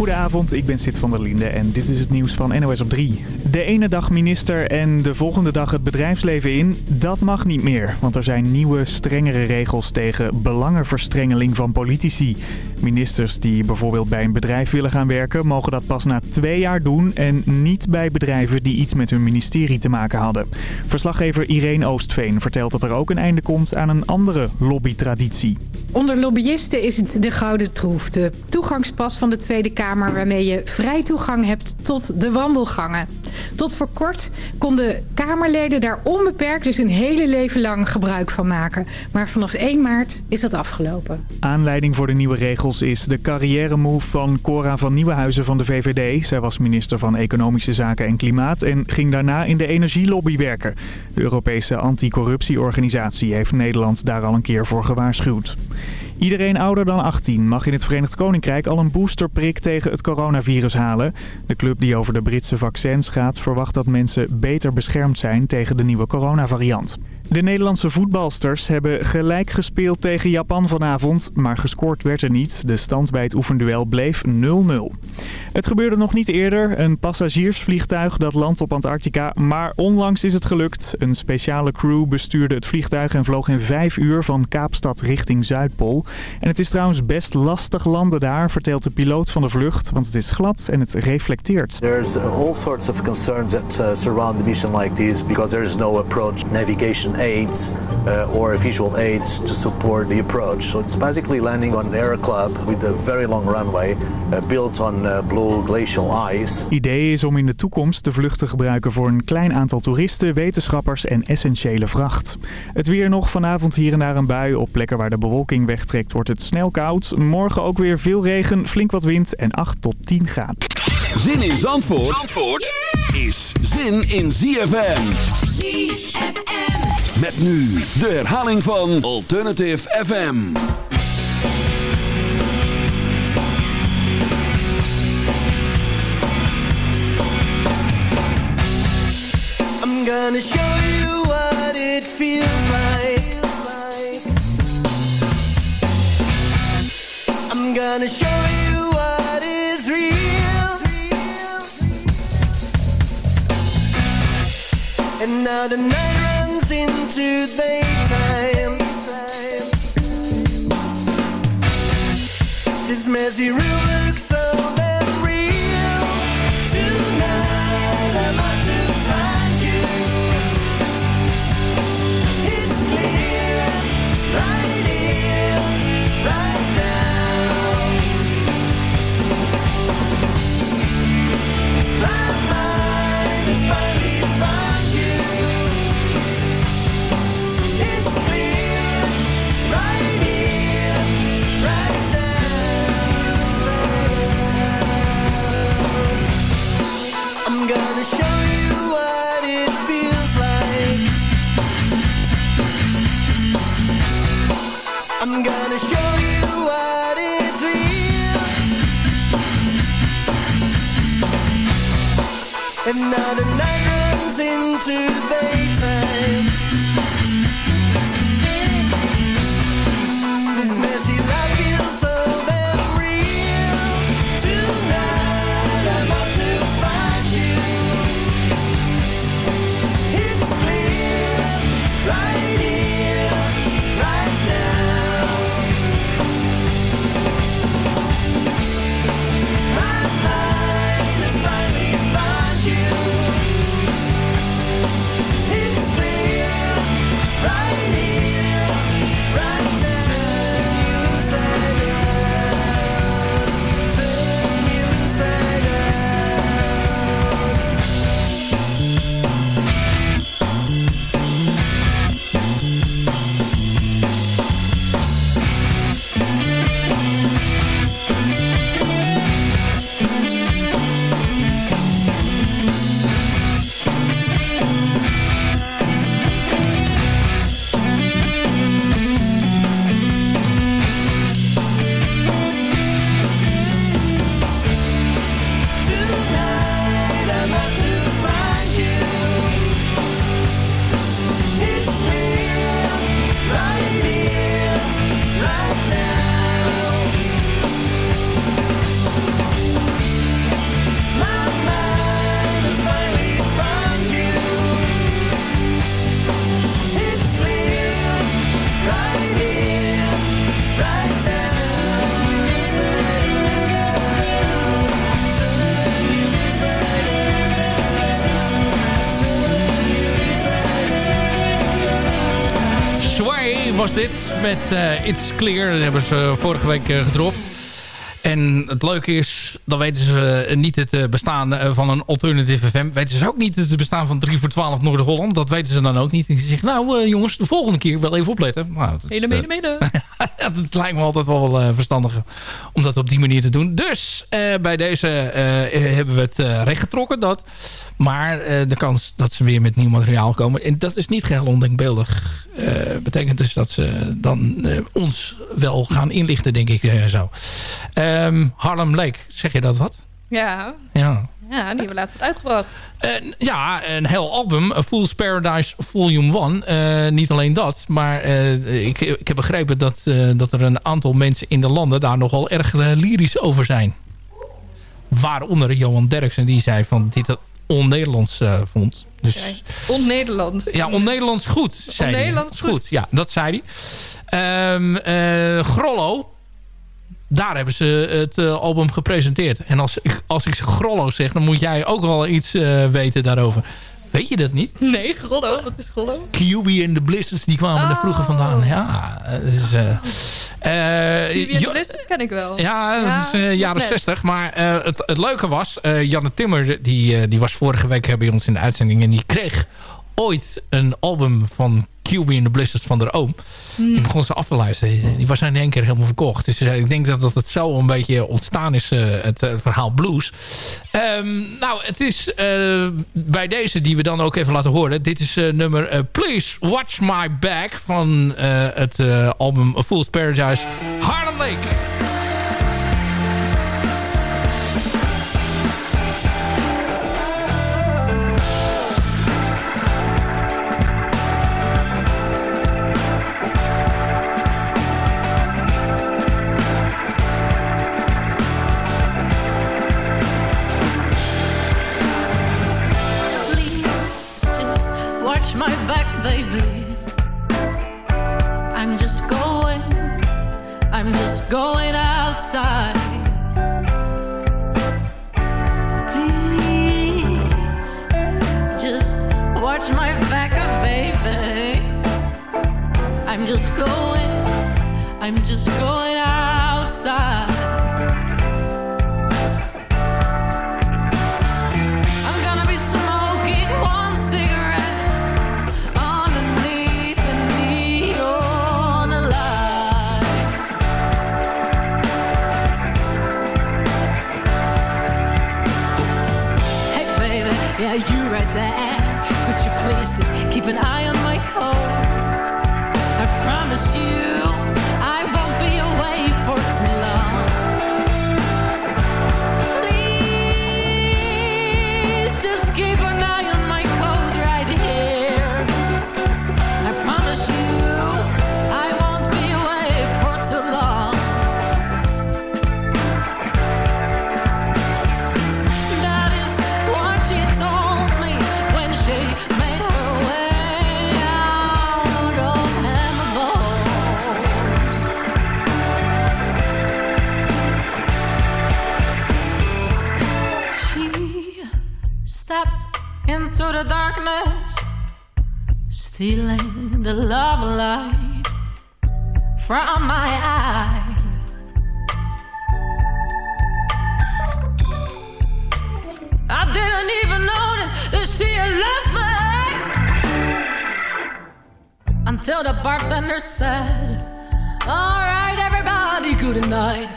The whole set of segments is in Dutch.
Goedenavond, ik ben Sid van der Linde en dit is het nieuws van NOS op 3. De ene dag minister en de volgende dag het bedrijfsleven in, dat mag niet meer. Want er zijn nieuwe, strengere regels tegen belangenverstrengeling van politici. Ministers die bijvoorbeeld bij een bedrijf willen gaan werken, mogen dat pas na twee jaar doen... en niet bij bedrijven die iets met hun ministerie te maken hadden. Verslaggever Irene Oostveen vertelt dat er ook een einde komt aan een andere lobbytraditie. Onder lobbyisten is het de gouden troef, de toegangspas van de Tweede Kamer... waarmee je vrij toegang hebt tot de wandelgangen. Tot voor kort konden Kamerleden daar onbeperkt, dus een hele leven lang gebruik van maken. Maar vanaf 1 maart is dat afgelopen. Aanleiding voor de nieuwe is de carrière-move van Cora van Nieuwenhuizen van de VVD. Zij was minister van Economische Zaken en Klimaat en ging daarna in de energielobby werken. De Europese anticorruptieorganisatie heeft Nederland daar al een keer voor gewaarschuwd. Iedereen ouder dan 18 mag in het Verenigd Koninkrijk al een boosterprik tegen het coronavirus halen. De club die over de Britse vaccins gaat verwacht dat mensen beter beschermd zijn tegen de nieuwe coronavariant. De Nederlandse voetbalsters hebben gelijk gespeeld tegen Japan vanavond, maar gescoord werd er niet. De stand bij het oefenduel bleef 0-0. Het gebeurde nog niet eerder. Een passagiersvliegtuig dat landt op Antarctica, maar onlangs is het gelukt. Een speciale crew bestuurde het vliegtuig en vloog in vijf uur van Kaapstad richting Zuidpool. En het is trouwens best lastig landen daar, vertelt de piloot van de vlucht, want het is glad en het reflecteert. There's all sorts of concerns that uh, surround the mission like this because there is no approach navigation aids uh, or visual aids to support the approach. So it's basically landing on an air club with a very long runway uh, built on uh, blue glacial ice. Idee is om in de toekomst de vlucht te gebruiken voor een klein aantal toeristen, wetenschappers en essentiële vracht. Het weer nog vanavond hier en daar een bui. Op plekken waar de bewolking wegtrekt wordt het snel koud. Morgen ook weer veel regen, flink wat wind en 8 tot 10 graden. Zin in Zandvoort, Zandvoort is zin in ZFM. ZFM. Met nu de herhaling van Alternative FM. I'm gonna show you what it feels like. I'm gonna show you what is real. And now the night into daytime. This messy room looks And now the night runs into daytime. Met eh, It's Clear. Dat hebben ze vorige week eh, gedropt. En het leuke is, dan weten ze eh, niet het bestaan van een alternative FM. Weten ze ook niet het bestaan van 3 voor 12 Noord-Holland. Dat weten ze dan ook niet. En ze zeggen, nou jongens, de volgende keer wel even opletten. Nou, dat, Mede, mede, mede. dat lijkt me altijd wel eh, verstandig om dat op die manier te doen. Dus eh, bij deze eh, hebben we het uh, rechtgetrokken. Dat. Maar de kans dat ze weer met nieuw materiaal komen... en dat is niet geheel ondenkbeeldig. betekent dus dat ze dan ons wel gaan inlichten, denk ik zo. Ehm, Harlem Lake, zeg je dat wat? Ja, Ja. Ja, die hebben we laatst uitgebracht. Eh, ja, een heel album. A Fool's Paradise Volume 1. Eh, niet alleen dat, maar eh, ik, ik heb begrepen dat, eh, dat er een aantal mensen in de landen daar nogal erg lyrisch over zijn. Waaronder Johan Derksen, die zei van dit het on-Nederlands vond. Dus, On-Nederland. ja, on-Nederlands goed, zei hij. On-Nederlands goed. Ja, dat zei hij. Ehm, eh, Grollo, daar hebben ze het eh, album gepresenteerd. En als ik, als ik Grollo zeg, dan moet jij ook wel iets eh, weten daarover. Weet je dat niet? Nee, Grollo. Wat is Grollo? QB en de Blizzards, die kwamen er vroeger vandaan. Ja, dus, eh, eh, Vivian Jo- Blizzards ken ik wel. ja, dat is eh, jaren. 60. Maar het, het leuke was, Janne Timmer, die, die was vorige week bij ons in de uitzending. En die kreeg ooit een album van QB en de Blizzards van haar oom. Die begon ze af te luisteren. Die was in één keer helemaal verkocht. Dus ik denk dat, dat het zo een beetje ontstaan is, eh, het eh, verhaal blues. Ehm, nou, het is eh, bij deze die we dan ook even laten horen. Dit is eh, nummer eh, Please Watch My Back van eh, het eh, album A Fool's Paradise Harlem Lake. I'm just going, I'm just going outside. I'm gonna be smoking one cigarette underneath the neon light. Hey baby, yeah you right there. Could you please just keep an eye on stealing the love light from my eye. I didn't even notice that she had left me until the bartender said, All right, everybody, good night.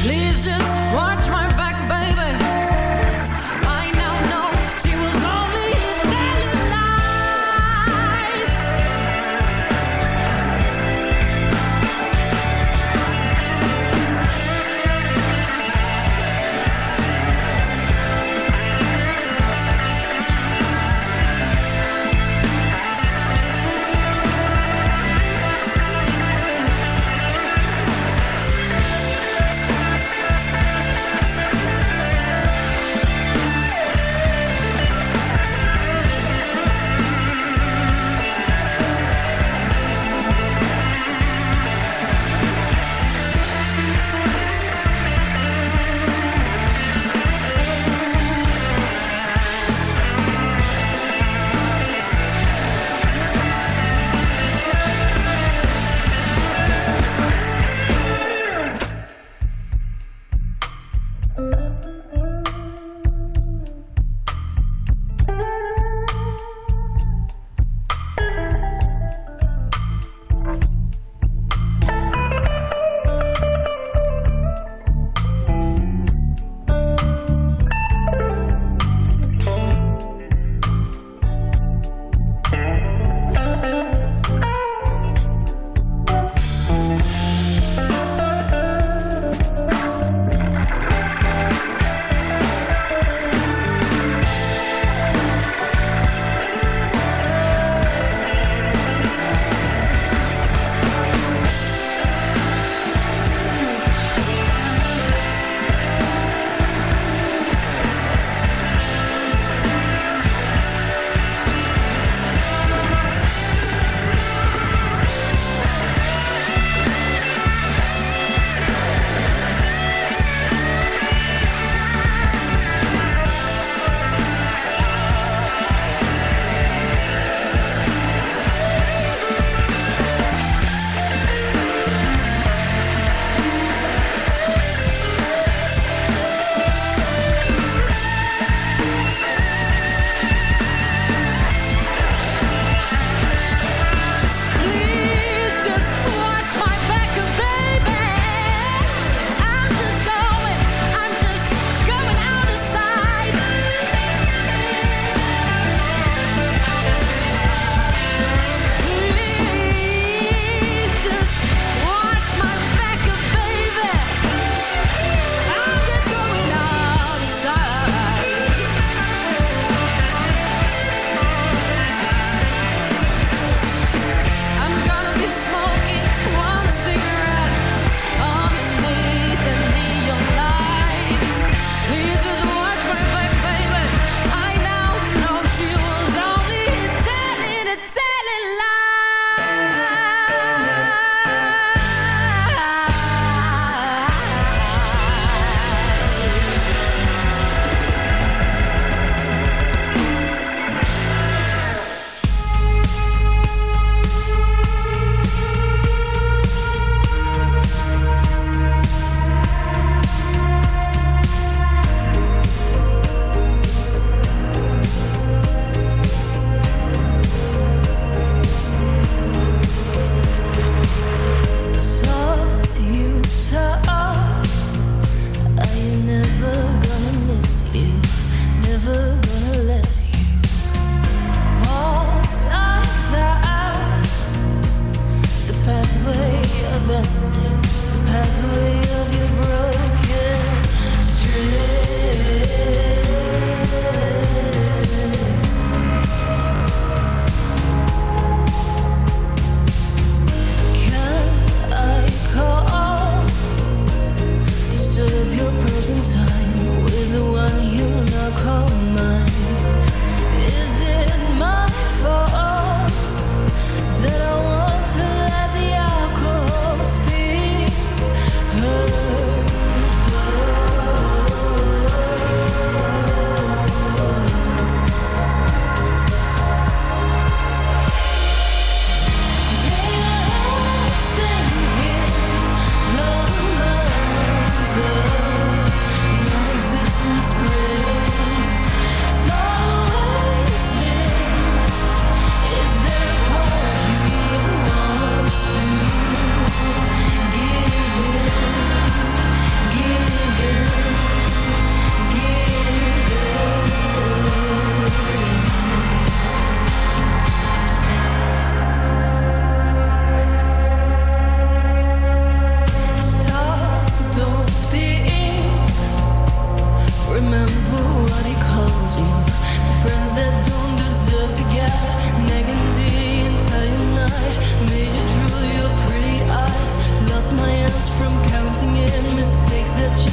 Please just watch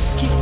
Let's keep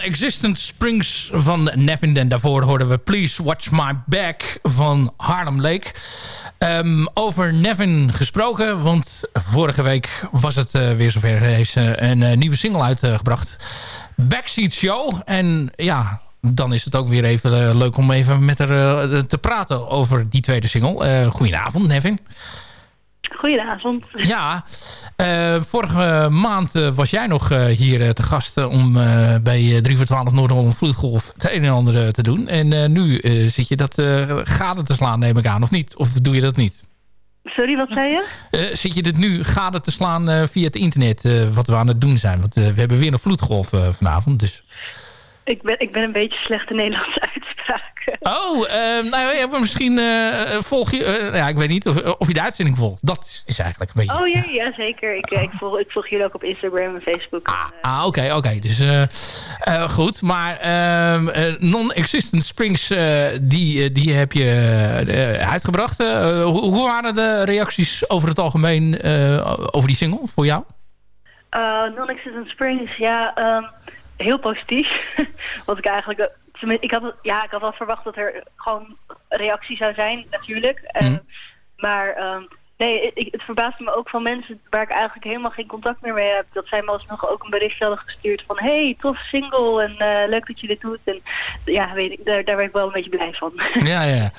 Non-Existent Springs van Nevin. En daarvoor hoorden we Please Watch My Back van Harlem Lake. Ehm, over Nevin gesproken, want vorige week was het eh, weer zover. Hij heeft ze een eh, nieuwe single uitgebracht. Backseat Show. En ja, dan is het ook weer even eh, leuk om even met haar eh, te praten over die tweede single. Eh goedenavond, Nevin. Goedenavond. Ja, eh, vorige maand eh, was jij nog eh, hier te gast om bij eh, 3 voor 12 Noord-Holland Vloedgolf het een en ander te doen. En nu zit je dat gade te slaan, neem ik aan, of niet? Of doe je dat niet? Sorry, wat zei je? Zit je dit nu gade te slaan via het internet, wat we aan het doen zijn? Want we hebben weer een vloedgolf vanavond, dus... Ik ben, ik ben een beetje slechte Nederlandse uitspraak. Oh, eh, nou ja, misschien eh, volg je... eh, ja, ik weet niet of, of je de uitzending volgt. Dat is, is eigenlijk een beetje... Oh ja, ja zeker. Ik, eh, ik, volg, ik volg jullie ook op Instagram en Facebook. Ah, ah, oké, oké. Dus eh, eh, goed. Maar ehm, eh, Non-Existent Springs, eh, die, eh, die heb je eh, uitgebracht. Eh, hoe, hoe waren de reacties over het algemeen eh, over die single voor jou? Non-Existent Springs, ja, ehm, heel positief. Want ik eigenlijk... Ik had, ja, ik had wel verwacht dat er gewoon reactie zou zijn, natuurlijk. Eh, Mhm. Maar ehm, nee, ik, het verbaasde me ook van mensen waar ik eigenlijk helemaal geen contact meer mee heb. Dat zij me alsnog ook een bericht hadden gestuurd van... hey, tof single en eh, leuk dat je dit doet. En ja, weet ik, daar, daar werd ik wel een beetje blij van. Ja, ja.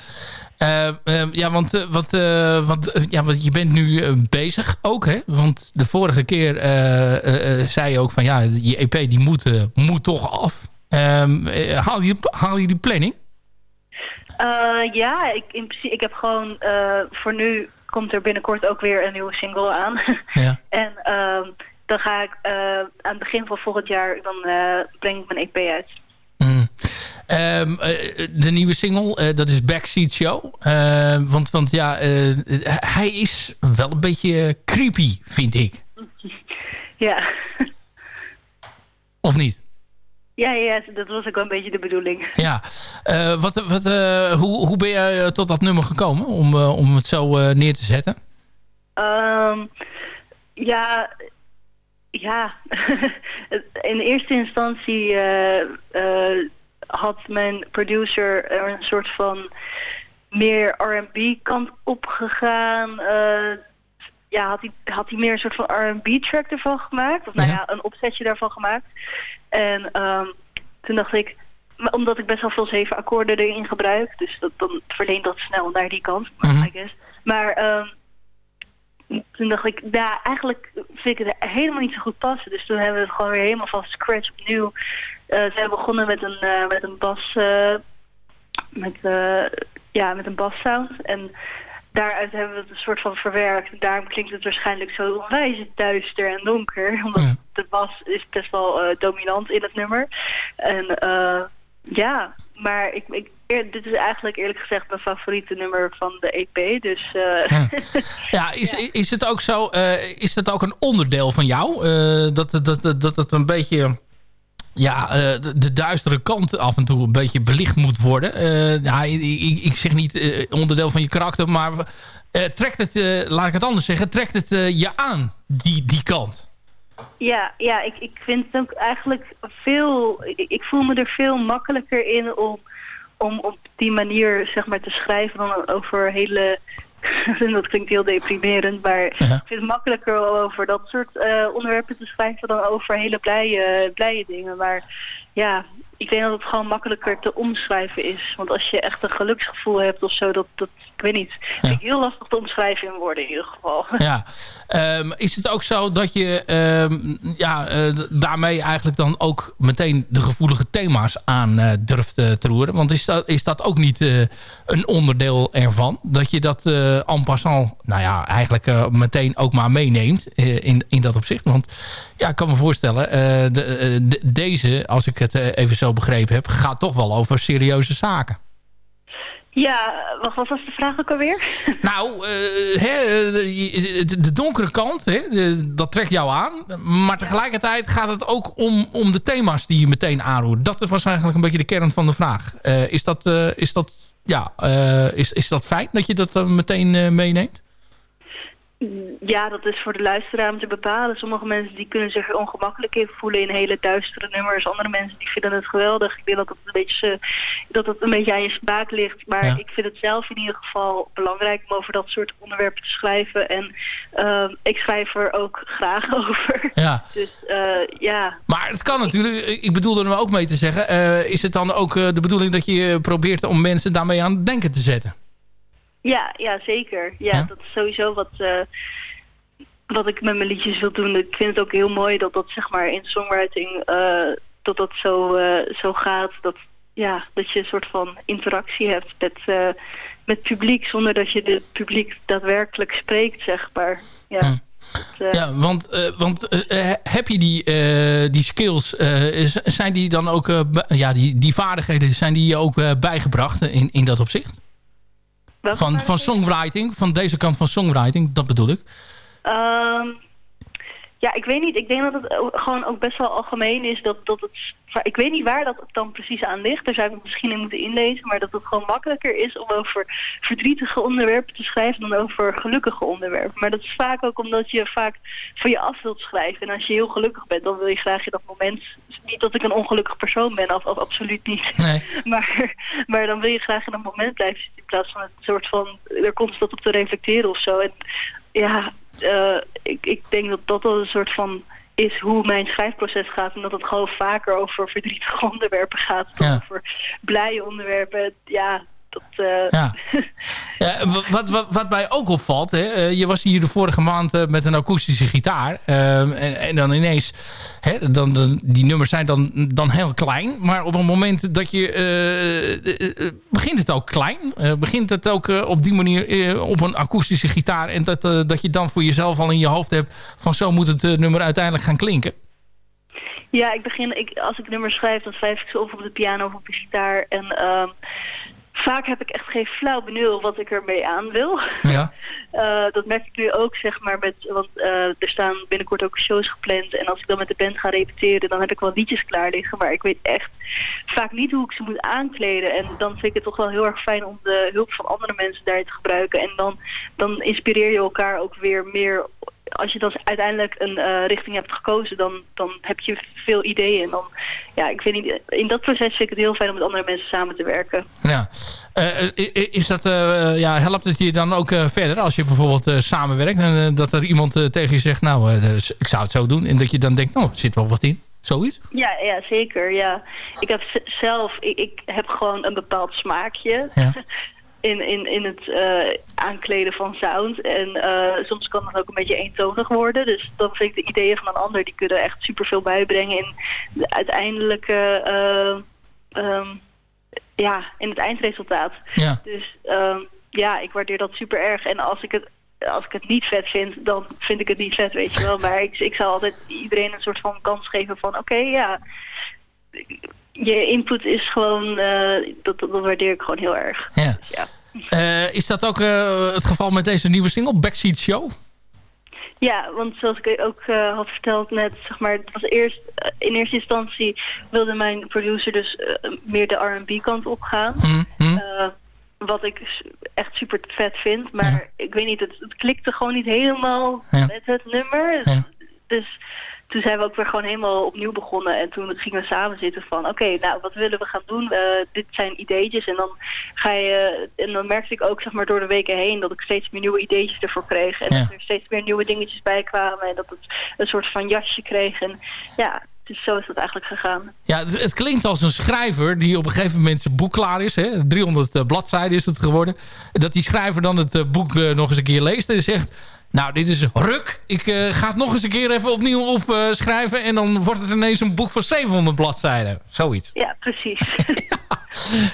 Eh, eh, ja, want, eh, want, eh, want, eh, ja, want je bent nu bezig ook, hè? Want de vorige keer zei je ook van... ja, je EP die moet, moet toch af. Ehm, eh, haal, je, haal je die planning? Ja, ik, in principe, ik heb gewoon voor nu komt er binnenkort ook weer een nieuwe single aan. Ja. en ehm, dan ga ik aan het begin van volgend jaar, dan breng ik mijn EP uit. Ehm, eh, de nieuwe single, eh, dat is Backseat Show. Eh, want, want ja, eh, hij is wel een beetje creepy, vind ik. Ja. Of niet? ja, ja, dat was ook wel een beetje de bedoeling. Ja. Wat, wat, hoe, hoe ben je eh, tot dat nummer gekomen om, om het zo neer te zetten? Ehm, ja, ja. in eerste instantie had mijn producer er een soort van meer R&B kant op gegaan. Eh, ja, had hij, had hij meer een soort van R&B track ervan gemaakt. Of nou Ja. een opzetje daarvan gemaakt. En ehm, toen dacht ik, omdat ik best wel veel zeven akkoorden erin gebruik, dus dat, dan verleent dat snel naar die kant, Mhm. I guess. Maar ehm, toen dacht ik, ja, eigenlijk vind ik het helemaal niet zo goed passen. Dus toen hebben we het gewoon weer helemaal van scratch opnieuw. Eh hebben begonnen met een, eh, met een bas, eh, met, ja, met een bassound. En daaruit hebben we het een soort van verwerkt. Daarom klinkt het waarschijnlijk zo onwijs duister en donker. Omdat Ja. de bas is best wel dominant in het nummer. En ja, maar ik, ik, dit is eigenlijk eerlijk gezegd mijn favoriete nummer van de EP. Dus Ja. Ja, is, is het ook zo, is dat ook een onderdeel van jou? Dat, dat, dat, dat het een beetje, ja, eh, de, duistere kant af en toe een beetje belicht moet worden. Eh, ja, ik, ik, zeg niet eh, onderdeel van je karakter, maar trekt het, laat ik het anders zeggen, trekt het je aan, die, die kant? Ja, ja ik, ik vind het ook eigenlijk veel... Ik, ik voel me er veel makkelijker in om, om op die manier zeg maar, te schrijven dan over hele... dat klinkt heel deprimerend, maar ik vind het makkelijker om over dat soort eh, onderwerpen te schrijven dan over hele blije, blije dingen. Maar ja, ik denk dat het gewoon makkelijker te omschrijven is. Want als je echt een geluksgevoel hebt of zo, dat, dat ik weet niet. Vind ik heel lastig te omschrijven in woorden in ieder geval. Ja. Ehm, is het ook zo dat je ehm, ja, eh, daarmee eigenlijk dan ook meteen de gevoelige thema's aan eh, durft eh, te roeren? Want is dat, is dat ook niet een onderdeel ervan? Dat je dat en passant, nou ja, eigenlijk meteen ook maar meeneemt in, in dat opzicht? Want ja, ik kan me voorstellen, de, de- deze, als ik het eh, even zo begrepen heb, gaat toch wel over serieuze zaken. Ja, wat was de vraag ook alweer? Nou, eh, hè, de, donkere kant, de- dat trekt jou aan. Maar tegelijkertijd gaat het ook om, om de thema's die je meteen aanroert. Dat was eigenlijk een beetje de kern van de vraag. Eh, is, dat, eh, is, dat, ja, eh, is, is dat fijn dat je dat eh, meteen eh, meeneemt? Ja, dat is voor de luisteraar om te bepalen. Sommige mensen die kunnen zich ongemakkelijk in voelen in hele duistere nummers. Andere mensen die vinden het geweldig. Ik denk dat het een beetje, dat het een beetje aan je smaak ligt. Maar Ja. ik vind het zelf in ieder geval belangrijk om over dat soort onderwerpen te schrijven. En ehm, ik schrijf er ook graag over. Ja. Dus eh, ja, Maar het kan natuurlijk, ik bedoel er ook mee te zeggen... eh, is het dan ook eh, de bedoeling dat je probeert om mensen daarmee aan het denken te zetten? Ja, ja zeker. Ja, Ja? dat is sowieso wat, eh, wat ik met mijn liedjes wil doen. Ik vind het ook heel mooi dat dat zeg maar in songwriting eh, dat dat zo, eh, zo gaat. Dat, ja, dat je een soort van interactie hebt met, met publiek zonder dat je het publiek daadwerkelijk spreekt, zeg maar. Ja. Hm. Dat, Ja, want, want heb je die, die skills, zijn die dan ook, ja, die, die vaardigheden, zijn die je ook bijgebracht in, in dat opzicht? Welke Van, van songwriting, van deze kant van songwriting, dat bedoel ik. Ehm, ja, ik weet niet. Ik denk dat het gewoon ook best wel algemeen is dat, dat het... Ik weet niet waar dat het dan precies aan ligt. Daar zou ik misschien in moeten inlezen. Maar dat het gewoon makkelijker is om over verdrietige onderwerpen te schrijven dan over gelukkige onderwerpen. Maar dat is vaak ook omdat je vaak van je af wilt schrijven. En als je heel gelukkig bent, dan wil je graag in dat moment... Niet dat ik een ongelukkig persoon ben, of, of absoluut niet. Nee. Maar, maar dan wil je graag in dat moment blijven zitten in plaats van een soort van er constant op te reflecteren of zo. En ja, eh, ik, ik denk dat dat een soort van is hoe mijn schrijfproces gaat. En dat het gewoon vaker over verdrietige onderwerpen gaat dan Ja. over blije onderwerpen. Ja, dat... eh, Ja. Ja, wa- wat, wat, wat mij ook opvalt, hè, eh, je was hier de vorige maand eh, met een akoestische gitaar. ehm, en, en dan ineens, hè, dan, dan, die nummers zijn dan, dan heel klein. Maar op het moment dat je, begint het ook klein. Begint het ook op die manier op een akoestische gitaar. En dat, dat je dan voor jezelf al in je hoofd hebt van zo moet het nummer uiteindelijk gaan klinken. Ja, ik begin, ik, als ik nummers schrijf, dan schrijf ik ze of op de piano of op de gitaar. En ehm, vaak heb ik echt geen flauw benul wat ik ermee aan wil. Ja. Eh, dat merk ik nu ook, zeg maar, met, want eh, er staan binnenkort ook shows gepland. En als ik dan met de band ga repeteren, dan heb ik wel liedjes klaar liggen. Maar ik weet echt vaak niet hoe ik ze moet aankleden. En dan vind ik het toch wel heel erg fijn om de hulp van andere mensen daarin te gebruiken. En dan, dan inspireer je elkaar ook weer meer. Als je dan uiteindelijk een eh, richting hebt gekozen, dan, dan heb je veel ideeën. En dan, ja, ik weet niet, in dat proces vind ik het heel fijn om met andere mensen samen te werken. Ja. Eh, i- is dat, eh, ja, helpt het je dan ook eh, verder als je bijvoorbeeld eh, samenwerkt en eh, dat er iemand eh, tegen je zegt, nou, eh, ik zou het zo doen. En dat je dan denkt, nou, er zit wel wat in. Zoiets? Ja, ja, zeker. Ja. Ik heb zelf, ik, ik heb gewoon een bepaald smaakje Ja. in, in, in het eh, aankleden van sound. En eh, soms kan het ook een beetje eentonig worden. Dus dan vind ik de ideeën van een ander, die kunnen echt superveel bijbrengen in de uiteindelijke, eh, ehm, ja, in het eindresultaat. Ja. Dus ehm, ja, ik waardeer dat super erg. En als ik het als ik het niet vet vind, dan vind ik het niet vet, weet je wel. Maar ik, ik zal altijd iedereen een soort van kans geven van... oké, ja, je input is gewoon... dat, dat waardeer ik gewoon heel erg. Ja. Ja. Eh, is dat ook eh, het geval met deze nieuwe single, Backseat Show? Ja, want zoals ik ook eh, had verteld net, zeg maar, het was eerst, in eerste instantie wilde mijn producer dus meer de R&B kant op gaan. Eh, wat ik echt super vet vind, maar ik weet niet, het, het klikte gewoon niet helemaal Ja. met het nummer. Ja. Dus toen zijn we ook weer gewoon helemaal opnieuw begonnen en toen gingen we samen zitten van, oké, nou, wat willen we gaan doen? Eh, dit zijn ideetjes en dan ga je, en dan merkte ik ook, zeg maar, door de weken heen dat ik steeds meer nieuwe ideetjes ervoor kreeg en Ja. dat er steeds meer nieuwe dingetjes bij kwamen en dat het een soort van jasje kreeg en ja, dus zo is dat eigenlijk gegaan. Ja, het, het klinkt als een schrijver die op een gegeven moment zijn boek klaar is. Hè? 300 eh, bladzijden is het geworden. Dat die schrijver dan het eh, boek nog eens een keer leest en zegt... Nou, dit is ruk. Ik eh, ga het nog eens een keer even opnieuw opschrijven. en dan wordt het ineens een boek van 700 bladzijden. Zoiets. Ja, precies.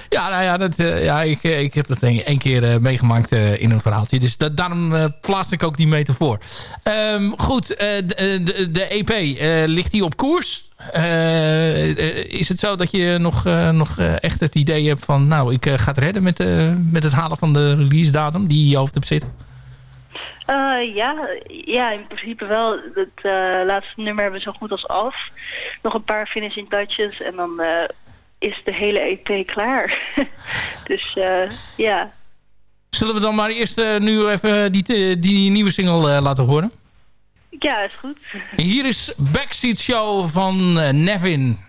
Ja, nou ja, dat, eh, ja ik, eh, ik heb dat een- één keer meegemaakt in een verhaaltje. Dus da- daarom plaats ik ook die metafoor. Ehm, goed, de, de, de EP, ligt die op koers? Is het zo dat je nog, nog echt het idee hebt van... nou, ik ga het redden met, met het halen van de release datum die je hoofd hebt zitten? Eh, ja, ja, in principe wel. Het eh, laatste nummer hebben we zo goed als af. Nog een paar finishing touches en dan eh, is de hele EP klaar. dus eh, ja. Zullen we dan maar eerst nu even die, die nieuwe single laten horen? Ja, is goed. Hier is Backseat Show van Nevin.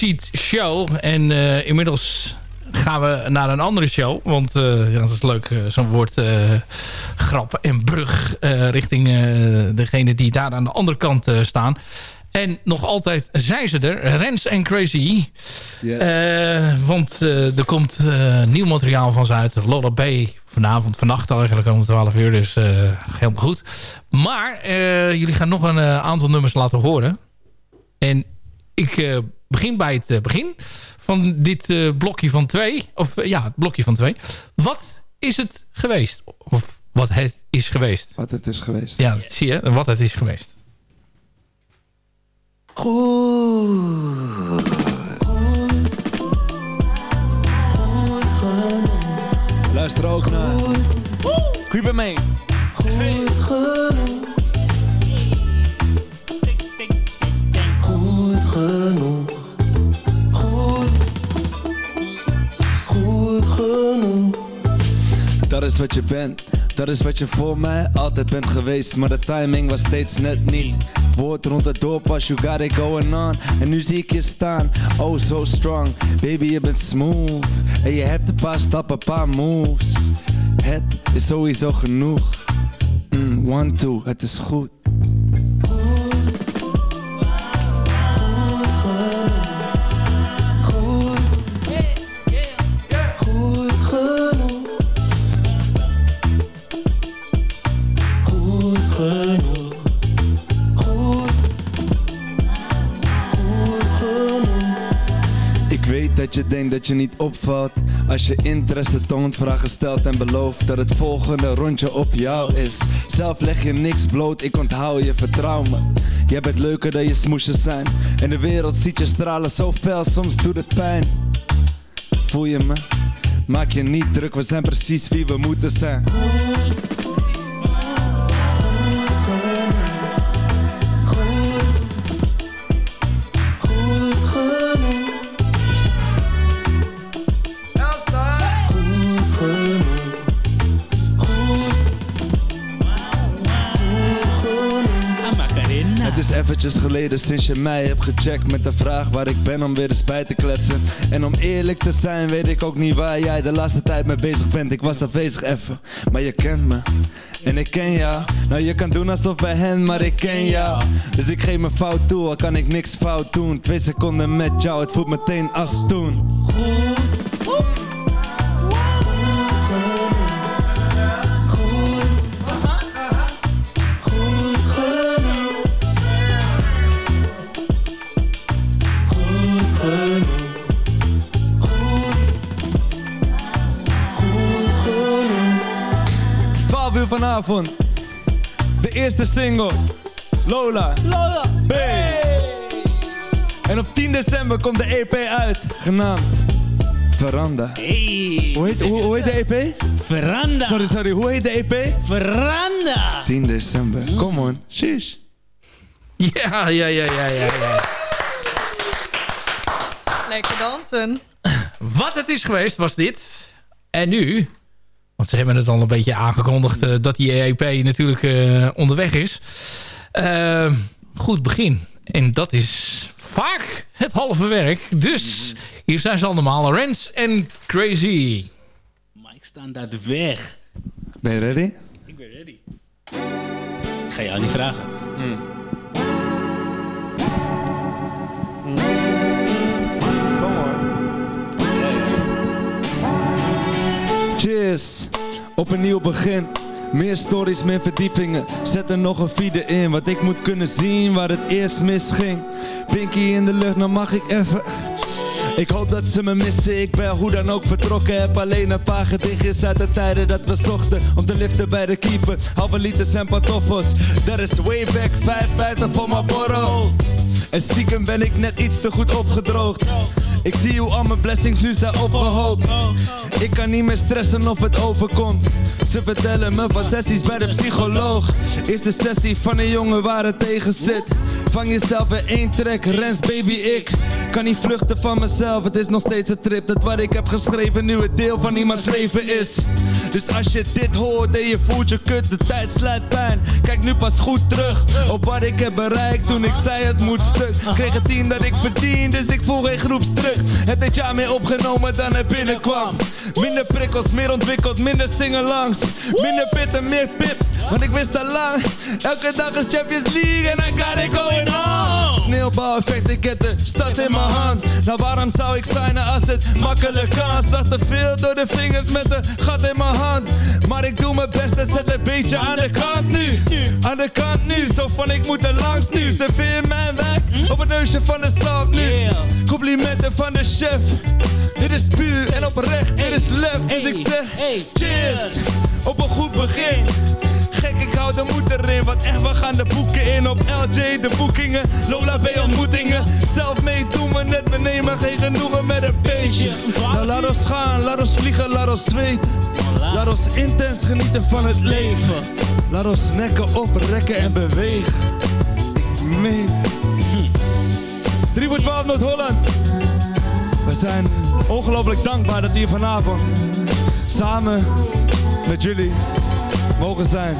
Backseat Show. En uh, inmiddels gaan we naar een andere show. Want uh, ja, dat is leuk, uh, zo'n woord grap en brug richting degene die daar aan de andere kant staan. En nog altijd zijn ze er. Rens en Crazy. Yes. want er komt nieuw materiaal van ze uit. Lola B. Vanavond, vannacht eigenlijk om 12 uur. Dus helemaal goed. Maar jullie gaan nog een aantal nummers laten horen. En ik uh, begin bij het uh, begin van dit uh, blokje van twee. Of ja, het blokje van twee. Wat is het geweest? Of wat het is geweest? Wat het is geweest. Ja, zie je. Wat het is geweest. Goed. Luister ook naar. Creep it mee. Goed genoeg. Wat je bent. Dat is wat je voor mij altijd bent geweest. Maar de timing was steeds net niet. Woord rond het dorp was you got it going on. En nu zie ik je staan. Oh, so strong. Baby, je bent smooth. En je hebt een paar stappen, een paar moves. Het is sowieso genoeg. Mm, one, two, het is goed. Weet dat je niet opvalt. Als je interesse toont, vragen stelt en belooft dat het volgende rondje op jou is. Zelf leg je niks bloot, ik onthoud je, vertrouw me. Jij bent leuker dan je smoesjes zijn. En de wereld ziet je stralen zo fel, soms doet het pijn. Voel je me? Maak je niet druk, we zijn precies wie we moeten zijn. Eventjes geleden sinds je mij hebt gecheckt met de vraag waar ik ben om weer eens bij te kletsen. En om eerlijk te zijn weet ik ook niet waar jij de laatste tijd mee bezig bent. Ik was afwezig even, maar je kent me. En ik ken jou. Nou je kan doen alsof bij hen, maar ik ken jou. Dus ik geef me fout toe, al kan ik niks fout doen. Twee seconden met jou, het voelt meteen als toen. Goed vanavond. De eerste single. Lola. Lola. B. En op 10 december komt de EP uit, genaamd Veranda. Hey. Hoe heet, hoe, hoe heet de EP? Veranda. Sorry, sorry, hoe heet de EP? Veranda. 10 december. Come on, sheesh. Ja, ja, ja, ja, ja, ja. Lekker dansen. Wat het is geweest, was dit. En nu... Want ze hebben het al een beetje aangekondigd... eh, dat die EP natuurlijk eh, onderweg is. Eh, goed begin. En dat is vaak het halve werk. Dus hier zijn ze allemaal. Rens en Crazy. Maar ik sta daar de weg. Ben je ready? Ik ben ready. Ik ga jou niet vragen. Kom Cheers. Op een nieuw begin. Meer stories, meer verdiepingen. Zet er nog een vierde in. Wat ik moet kunnen zien waar het eerst misging. Pinky in de lucht, nou mag ik even. Ik hoop dat ze me missen, ik ben hoe dan ook vertrokken Heb alleen een paar gedichtjes uit de tijden dat we zochten Om te liften bij de keeper, halve liters en pantoffels Dat is way back, 55 voor mijn borrel En stiekem ben ik net iets te goed opgedroogd. Ik zie hoe al mijn blessings nu zijn opgehoopt. Ik kan niet meer stressen of het overkomt. Ze vertellen me van sessies bij de psycholoog. Eerste sessie van een jongen waar het tegen zit. Vang jezelf in één trek, rens baby ik. Kan niet vluchten van mezelf, het is nog steeds een trip. Dat wat ik heb geschreven nu het deel van iemands leven is. Dus als je dit hoort en je voelt je kut, de tijd sluit pijn. Kijk nu pas goed terug op wat ik heb bereikt toen ik zei het moet stuk Kreeg het team dat ik verdien, dus ik voel geen groepsdruk. Heb dit jaar meer opgenomen dan er binnenkwam. Minder prikkels, meer ontwikkeld, minder zingen langs. Minder pit en meer pip, want ik wist al lang. Elke dag is Champions League en I got it going on Sneeuwbouweffect, ik heb de stad in mijn hand. Nou waarom zou ik signen als het makkelijk kan? Zag te veel door de vingers met een gat in mijn hand. Maar ik doe mijn best en zet een beetje aan de kant nu. Aan de kant nu, zo van ik moet er langs nu. Serveer mijn wijk op het neusje van de zand nu. Complimenten van de chef. Dit is puur en oprecht, dit is lef. Dus ik zeg cheers. Op een goed begin Gek, ik hou de moed erin, wat echt, we gaan de boeken in op LJ, de boekingen. Lola B ontmoetingen, zelf mee doen we net, we nemen geen genoegen met een beestje. Nou, laat ons gaan, laat ons vliegen, laat ons zweten. Laat ons intens genieten van het leven. Laat ons nekken oprekken en bewegen. Ik meen. 3 voor 12 Noord-Holland. We zijn ongelooflijk dankbaar dat hier vanavond samen met jullie mogen zijn.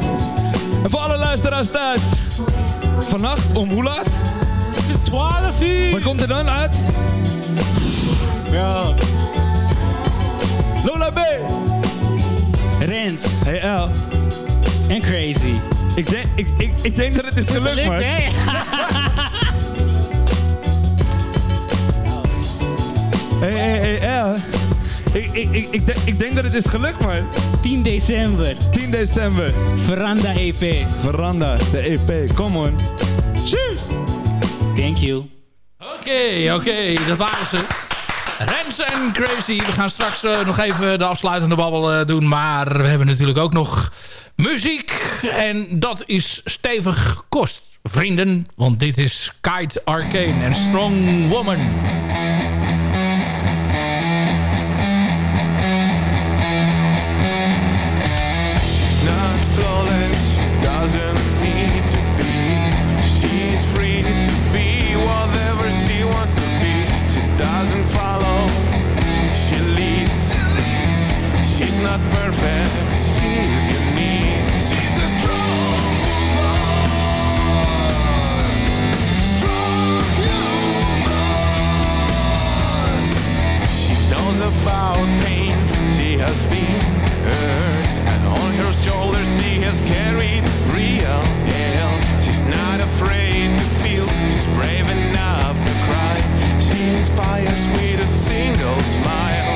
En voor alle luisteraars thuis. Vannacht om hoe laat? Het is 12 uur. Wat komt er dan uit? Ja. Lola B. Rens. Hey L. En Crazy. Ik denk, ik, ik, ik denk dat het is gelukt, gelukt, man. hè? Hey, hey, hey, L. Ik, ik, ik, ik, denk, ik denk dat het is gelukt, man. 10 december. 10 december. Veranda EP. Veranda, de EP. Come on. Cheers. Thank you. Oké, oké, dat waren ze. Rens en Crazy. We gaan straks eh, nog even de afsluitende babbel eh, doen. Maar we hebben natuurlijk ook nog muziek. En dat is stevig kost, vrienden. Want dit is Kite Arcane en Strong Woman. not perfect. She's unique. She's a strong woman. Strong. She knows about pain. She has been hurt. And on her shoulders she has carried real. She's not afraid to feel. She's brave enough to cry. She inspires with a single smile.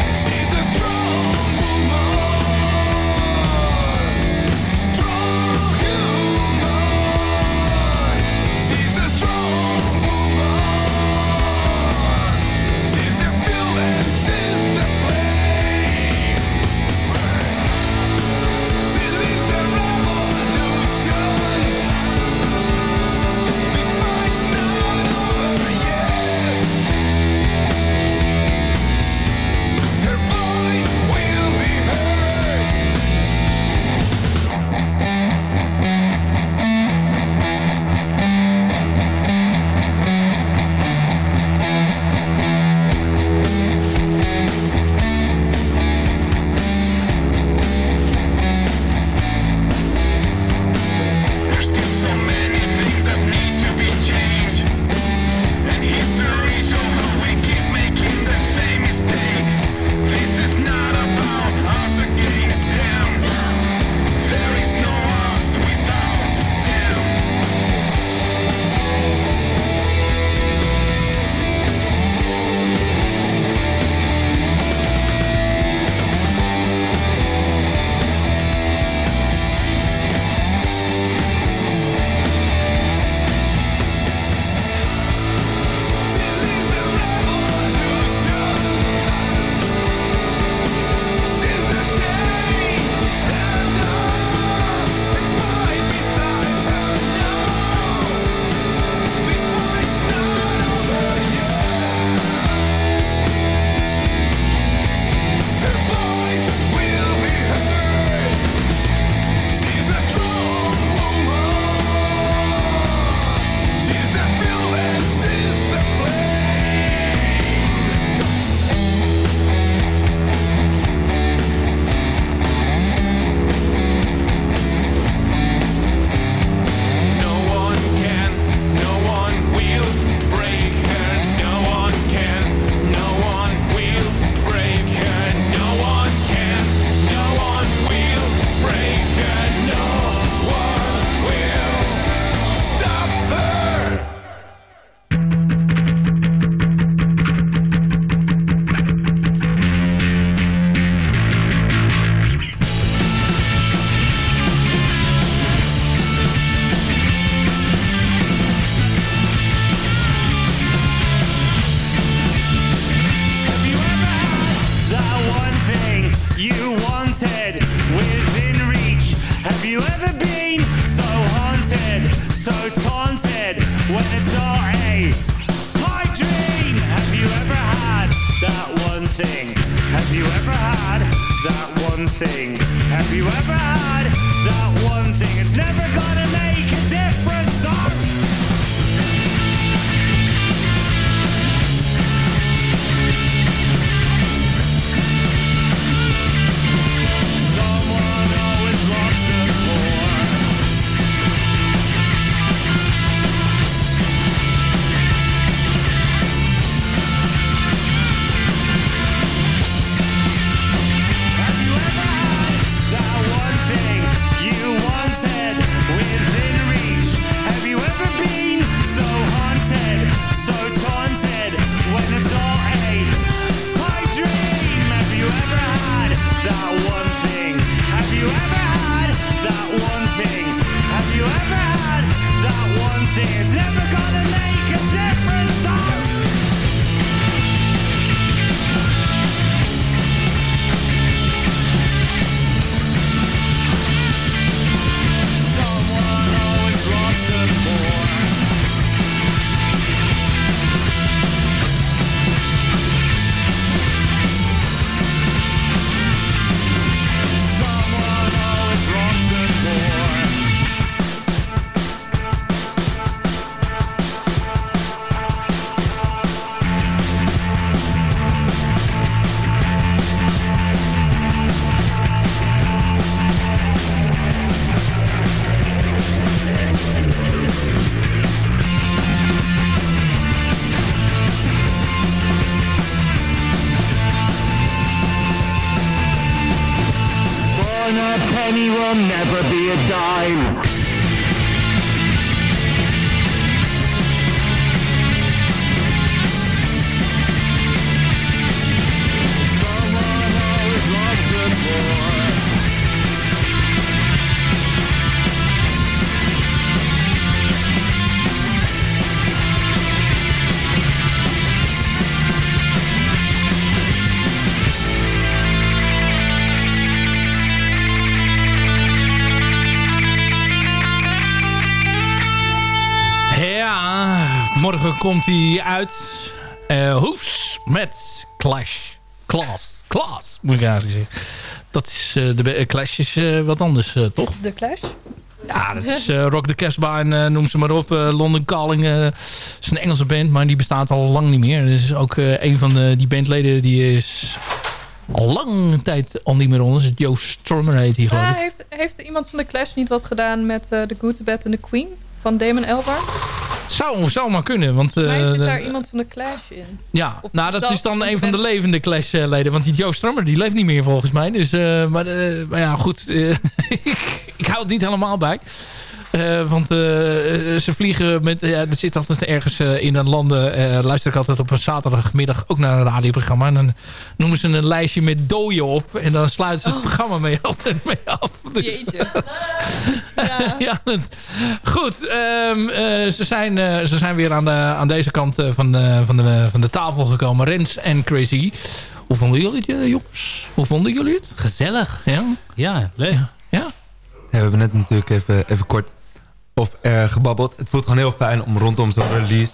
Komt hij uit. eh Hoefs met Clash. Class. Class, moet ik eigenlijk zeggen. Dat is eh, de be- Clash is wat anders, toch? De Clash? Ja, dat is Rock the Casbah en noem ze maar op. London Calling is een Engelse band, maar die bestaat al lang niet meer. Dus ook een van de, die bandleden die is al lange tijd al niet meer onder. Joe Strummer heet hij Ja, ik. heeft, heeft iemand van de Clash niet wat gedaan met The Good, The Bad and The Queen? Van Damon Albarn? Zou, zou maar kunnen, want... Mij eh, zit de- daar iemand van de Clash in. Ja, Of nou dat is dan een van de levende Clash-leden. Want die Joe Strummer, die leeft niet meer volgens mij. Dus, eh, maar, eh, maar ja, goed. eh, ik hou het niet helemaal bij. Eh, want eh, ze vliegen met... ja, er zit altijd ergens eh, in een landen... eh, luister ik altijd op een zaterdagmiddag ook naar een radioprogramma. En dan noemen ze een lijstje met dooien op. En dan sluiten ze het programma mee altijd mee af. Dus, Jeetje. ja. dat- goed. ehm, eh, ze, zijn, eh, ze zijn weer aan, de, aan deze kant eh, van, de, van, de, van de tafel gekomen. Rens en Crazy. Hoe vonden jullie het, eh, jongens? Hoe vonden jullie het? Gezellig. Ja? Ja, leuk. Ja? Ja, we hebben net natuurlijk even, even kort of er gebabbeld. Het voelt gewoon heel fijn om rondom zo'n release...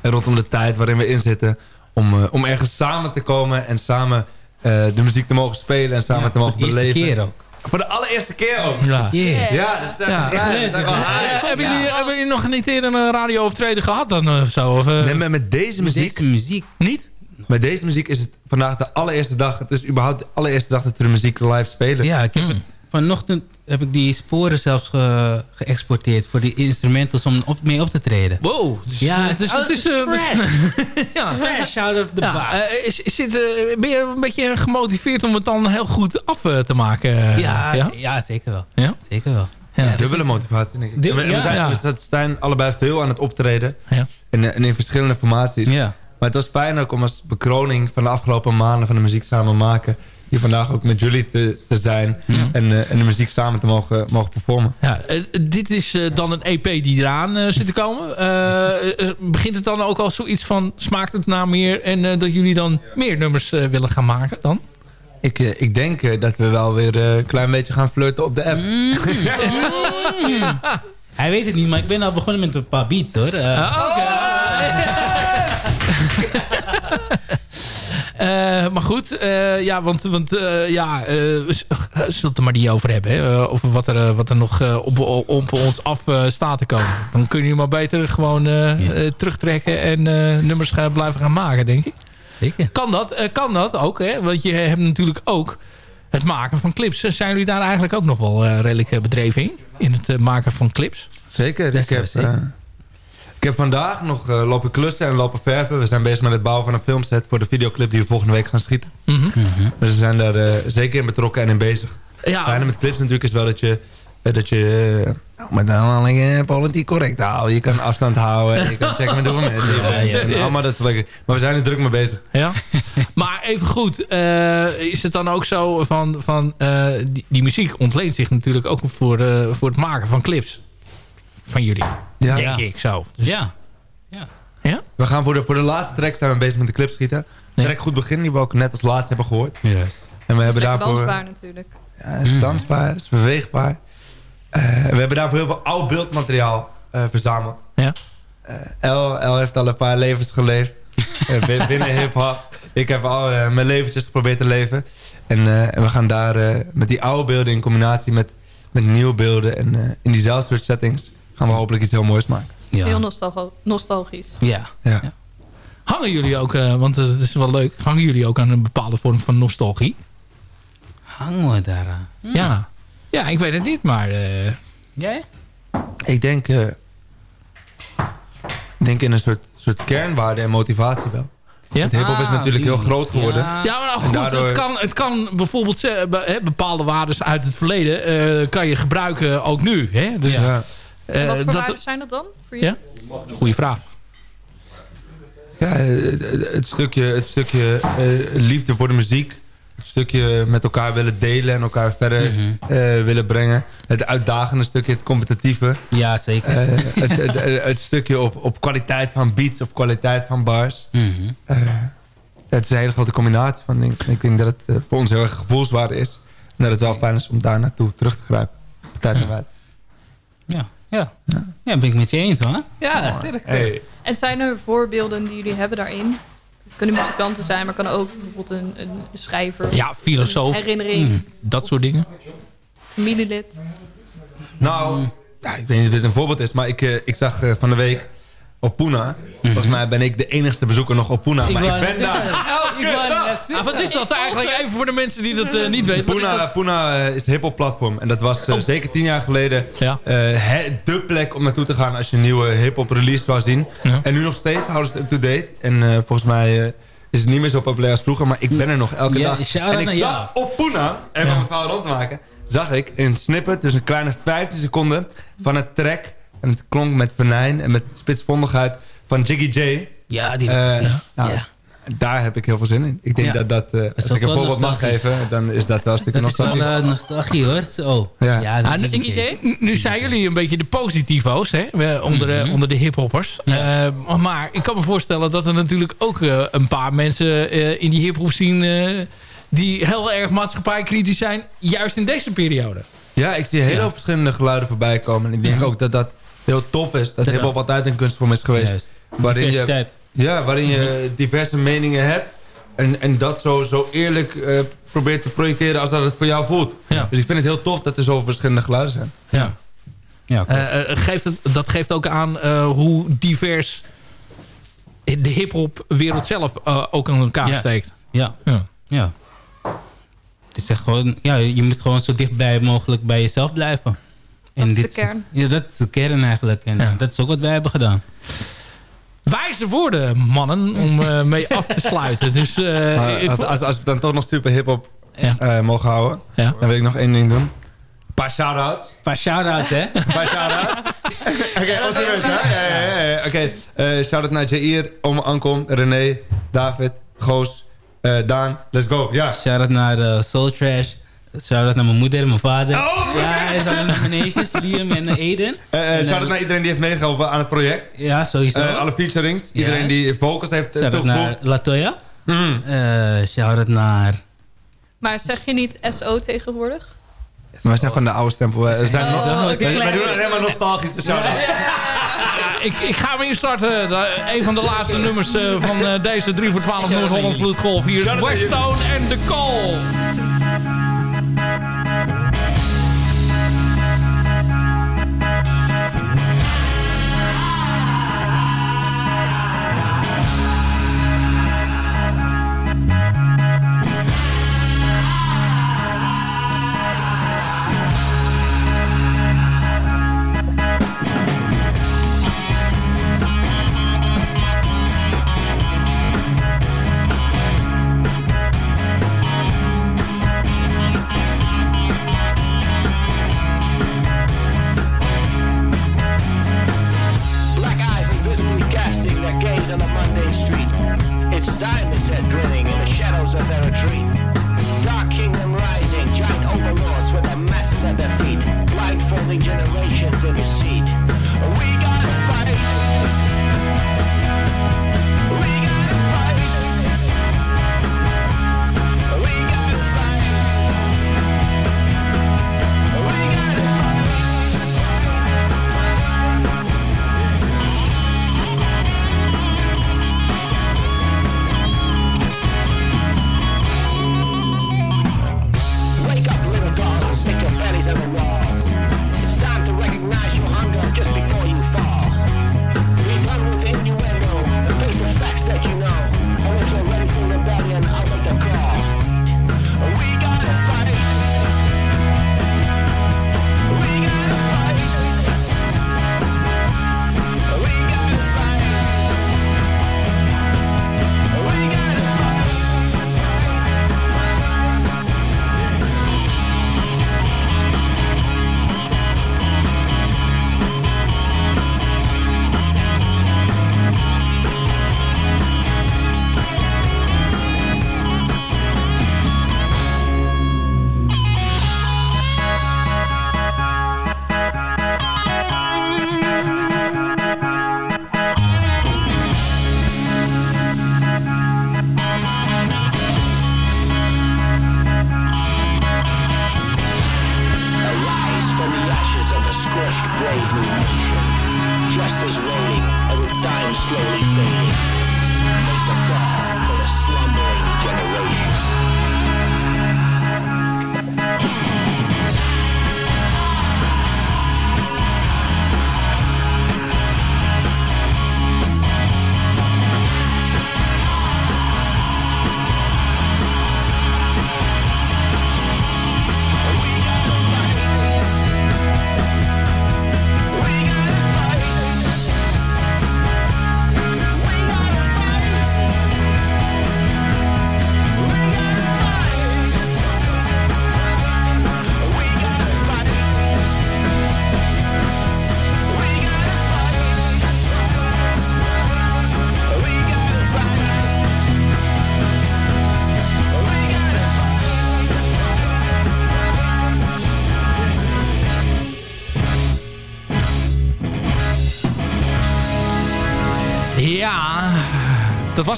en rondom de tijd waarin we in zitten... om, eh, om ergens samen te komen en samen eh, de muziek te mogen spelen... en samen te mogen de eerste beleven. keer ook. Voor de allereerste keer ook. Ja. Yeah. Ja, dat is echt Ja, raar. echt Dat is wel. Eh, hebben, jullie, hebben jullie nog niet eerder een radio optreden gehad dan eh, of zo? Of, eh, Nee, maar met deze muziek, Deze muziek. niet? met deze muziek is het vandaag de allereerste dag. Het is überhaupt de allereerste dag dat we de muziek live spelen. Ja, ik heb Hmm. het- vanochtend heb ik die sporen zelfs ge- geëxporteerd voor die instrumentals om op, mee op te treden. Wow. Dus, Ja, eh, dus het is... eh, fresh. ja. Fresh out of the Ja, box. eh, is, eh, ben je een beetje gemotiveerd om het dan heel goed af eh, te maken? eh, ja, ja? ja? zeker wel. Ja? Zeker wel. Ja. Dubbele motivatie, denk ik. We, zijn, Ja. we zijn allebei veel aan het optreden. Ja. En, eh, en in verschillende formaties. Ja. Maar het was fijn ook om als bekroning van de afgelopen maanden van de muziek samen maken... hier vandaag ook met jullie te, te zijn. En, eh, en de muziek samen te mogen, mogen performen. Ja, eh, dit is eh, dan een EP die eraan eh, zit te komen. Begint het dan ook al zoiets van... smaakt het naar meer en eh, dat jullie dan meer nummers eh, willen gaan maken dan? Ik, eh, ik denk eh, dat we wel weer eh, een klein beetje gaan flirten op de app. Hij weet het niet, maar ik ben al begonnen met een paar beats hoor. Eh, Eh, maar goed, eh, ja, want, want eh, ja, eh, eh, zullen het er maar niet over hebben. Hè, eh, over wat er, eh, wat er nog eh, op, op, ons af eh, staat te komen. Dan kun je maar beter gewoon eh, eh, terugtrekken en eh, nummers gaan blijven gaan maken, denk ik. Zeker. Kan dat, eh, kan dat ook, hè? Want je hebt natuurlijk ook het maken van clips. Zijn jullie daar eigenlijk ook nog wel eh, redelijk eh, bedreven in? In het eh, maken van clips? Zeker. Ik heb, eh, ik heb vandaag nog eh, lopen klussen en lopen verven. We zijn bezig met het bouwen van een filmset voor de videoclip die we volgende week gaan schieten. Mhm. Dus we zijn daar eh, zeker in betrokken en in bezig. Ja. Het fijne met clips natuurlijk is wel dat je... eh, dat je uh, maar dan alleen politiek correct houden. Je kan afstand houden. Je kan checken met hoeveel mensen. ja, ja. Allemaal dat soort dingen. Maar we zijn er druk mee bezig. Ja. maar even goed, eh, is het dan ook zo van, van eh, die, die muziek ontleent zich natuurlijk ook voor, eh, voor het maken van clips van jullie. Ja. Denk ik zo. Dus- ja. Ja? We gaan voor de, voor de laatste track zijn we bezig met de clip schieten. De track Goed Begin, die we ook net als laatste hebben gehoord. Juist. En we hebben daarvoor... dansbaar natuurlijk. Ja, het is dansbaar, het is beweegbaar. Eh, we hebben daarvoor heel veel oud beeldmateriaal eh, verzameld. Ja. Eh, El, El heeft al een paar levens geleefd. Bin- binnen hip-hop. Ik heb al mijn leventjes geprobeerd te leven. En, eh, en we gaan daar eh, met die oude beelden in combinatie met, met nieuwe beelden... en eh, in diezelfde soort settings gaan we hopelijk iets heel moois maken. Heel nostalgisch. Ja. Ja. Hangen jullie ook, eh, want het is wel leuk, hangen jullie ook aan een bepaalde vorm van nostalgie? Hangen we daar aan? Ja. Ja, ik weet het niet, maar... eh, Jij? Ik denk, eh, ik denk in een soort, soort kernwaarde en motivatie wel. Ja? Het hiphop is Ah, natuurlijk heel groot geworden. Ja. Ja, maar nou goed, daardoor- het, kan, het kan bijvoorbeeld bepaalde waarden uit het verleden eh, kan je gebruiken ook nu. Hè? Dus, Ja. Eh, En wat voor dat, waarden zijn dat dan? Voor je? ja? Goeie vraag. Ja, eh, het stukje, het stukje eh, liefde voor de muziek. Het stukje met elkaar willen delen en elkaar verder Mhm. eh, willen brengen. Het uitdagende stukje, het competitieve. Ja, zeker. Eh, het, het, het stukje op, op kwaliteit van beats, op kwaliteit van bars. Mhm. Eh, het is een hele grote combinatie van dingen. Ik denk dat het eh, voor ons heel erg gevoelswaarde is. En dat het wel fijn is om daar naartoe terug te grijpen. Tijd en wijd. Ja. Ja. ja, ben ik met je eens hoor. Ja, sterk. Hey. En zijn er voorbeelden die jullie hebben daarin? Het kunnen muzikanten zijn, maar het kan ook bijvoorbeeld een, een schrijver. Ja, filosoof. Een herinnering, Mm, dat soort dingen. familielid. Nou, ja, ik weet niet of dit een voorbeeld is, maar ik, eh, ik zag eh, van de week op Puna. Volgens mij ben ik de enigste bezoeker nog op Puna. Maar ik, ben daar. Ah, wat is dat eigenlijk? Even voor de mensen die dat eh, niet weten. Wat is Puna, dat? Puna eh, is een hip-hop platform. En dat was eh, zeker tien jaar geleden Ja. eh, het- de plek om naartoe te gaan als je een nieuwe hip-hop release wou zien. Ja. En nu nog steeds houden ze het up-to-date. En eh, volgens mij eh, is het niet meer zo populair als vroeger. Maar ik ben er nog elke Ja, dag. En ik zag op Puna, even om het verhaal rond te maken, zag ik een snippet, dus een kleine 15 seconden van het track. En het klonk met venijn en met spitsvondigheid van Jiggy J. Ja, die ja. nou, ja. Daar heb ik heel veel zin in. Ik denk Ja. dat dat, eh, als ik een voorbeeld mag geven, dan is dat wel een stukje Dat is wel nostalgie. eh, nostalgie hoor. Zo. Ja. Ja, dat Ah, nu- een nu- nu zijn jullie een beetje de positivo's hè, onder, de, Mhm. onder de hiphoppers. Ja. Eh, maar ik kan me voorstellen dat er natuurlijk ook eh, een paar mensen eh, in die hiphop zien... eh, die heel erg maatschappijkritisch zijn, juist in deze periode. Ja, ik zie heel Ja. veel verschillende geluiden voorbij komen. En ik denk Ja. ook dat dat heel tof is. Dat hip-hop altijd een kunstvorm is geweest. Juist. Waarin je, ja, waarin je diverse meningen hebt. En, en dat zo, zo eerlijk eh, probeert te projecteren als dat het voor jou voelt. Ja. Dus ik vind het heel tof dat er zoveel verschillende geluiden zijn. Ja. Ja. Eh, eh, geeft het, dat geeft ook aan eh, hoe divers de hiphop wereld zelf ook aan elkaar Ja. steekt. ja. Ja. Ja. Het is echt gewoon, ja, je moet gewoon zo dichtbij mogelijk bij jezelf blijven. En is de kern. Ja, dat is de kern eigenlijk. En Ja. dat is ook wat wij hebben gedaan. Wijze woorden, mannen, om eh, mee af te sluiten. Dus, eh, Maar als, als, we dan toch nog super hip-hop Ja. eh, mogen houden, Ja. dan wil ik nog één ding doen. Een paar shout-outs. Een paar shout-outs, hè? Een paar shout-outs. Oké, oh, hè? Ja, ja, ja, ja. Oké, eh, shout-out naar Jair, Ome Ankom, René, David, Goos, eh, Daan. Let's go, ja. Shout-out naar eh, Soul Trash. Shout-out naar mijn moeder en mijn vader. Ja, en shout-out naar mijn neefjes, Liam en eh, Eden. Eh, eh, En, shout-out eh, naar iedereen die heeft meegeholpen aan het project. Ja, sowieso. Eh, alle featurings. Iedereen die vocals heeft uh, Shout-out naar toegevoegd. Latoya. Mhm. Eh, Shout-out naar Maar zeg je niet SO tegenwoordig? Maar we zijn van de oude stempel. We, zijn Oh, nog, oké. we, we doen alleen maar nostalgische show. Ja, ik, ik ga hem instarten. De- Een van de laatste nummers eh, van eh, deze 3 voor 12 Noord-Hollands Bloedgolf. Hier is Westone en The Call.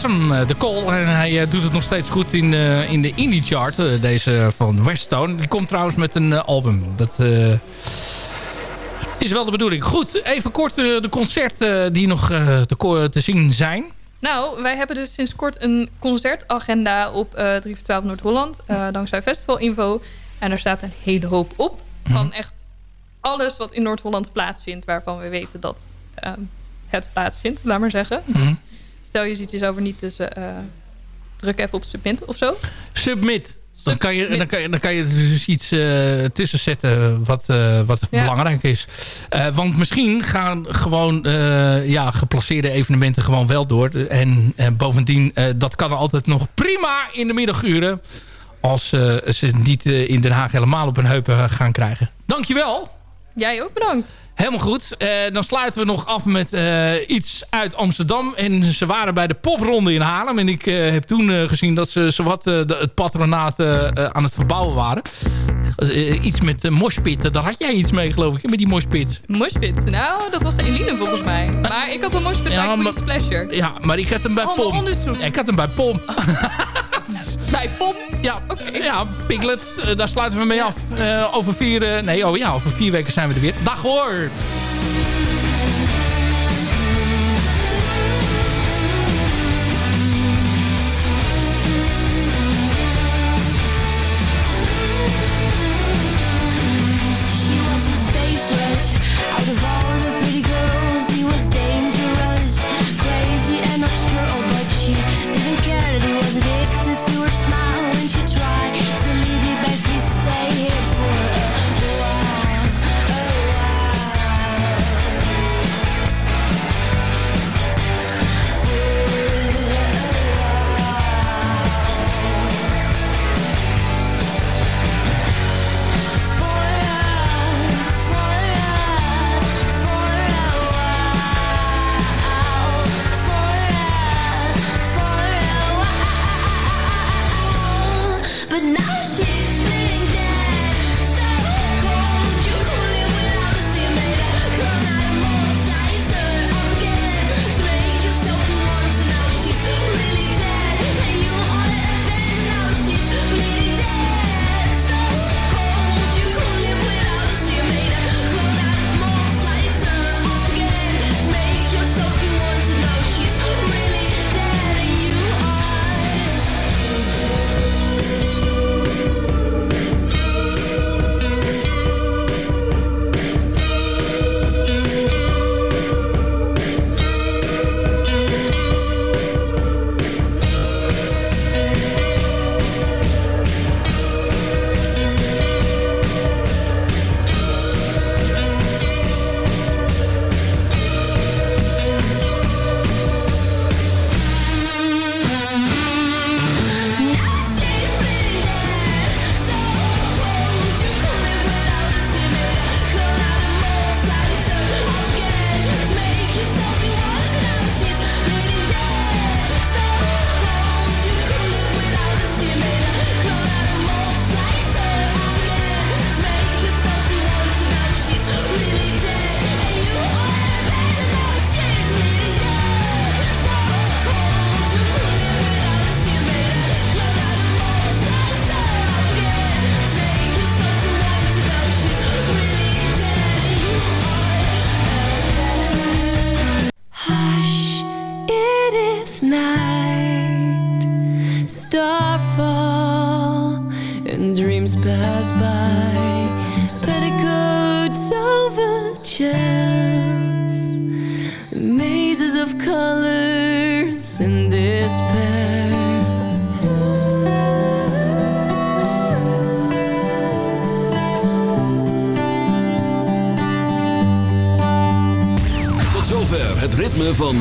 Was hem, eh, de call. En hij eh, doet het nog steeds goed in, eh, in de indie chart. deze van Weststone. Die komt trouwens met een album. Dat is wel de bedoeling. Goed, even kort de concerten die nog te, te zien zijn. Nou, wij hebben dus sinds kort een concertagenda op eh 3 voor 12 Noord-Holland. dankzij Festival Info. En er staat een hele hoop op. Van echt alles wat in Noord-Holland plaatsvindt. Waarvan we weten dat ehm, het plaatsvindt, laat maar zeggen. Stel je ziet jezelf er niet tussen... eh, druk even op submit of zo. Submit. Dan kan, je, dan, kan je, dan kan je er dus iets eh, tussen zetten wat, eh, wat Ja. belangrijk is. Want misschien gaan gewoon ja, geplaceerde evenementen gewoon wel door. En, en bovendien, dat kan altijd nog prima in de middaguren. Als ze het niet in Den Haag helemaal op hun heupen gaan krijgen. Dankjewel. Jij ook bedankt. Helemaal goed. Eh, dan sluiten we nog af met eh, iets uit Amsterdam. En ze waren bij de popronde in Haarlem. En ik eh, heb toen gezien dat ze zowat de, het patronaat aan het verbouwen waren. Iets met de moshpit. Daar had jij iets mee geloof ik, met die moshpit. Moshpit. Nou, dat was Eline volgens mij. Maar ik had een moshpit Ja, bij Queen's Pleasure. Ja, maar ik had hem bij Pom. ik had hem bij Pom. Snijpop? Ja, ja Piglet, eh, daar sluiten we mee af. Eh, over vier... Eh, nee, oh ja, over vier weken zijn we er weer. Dag hoor!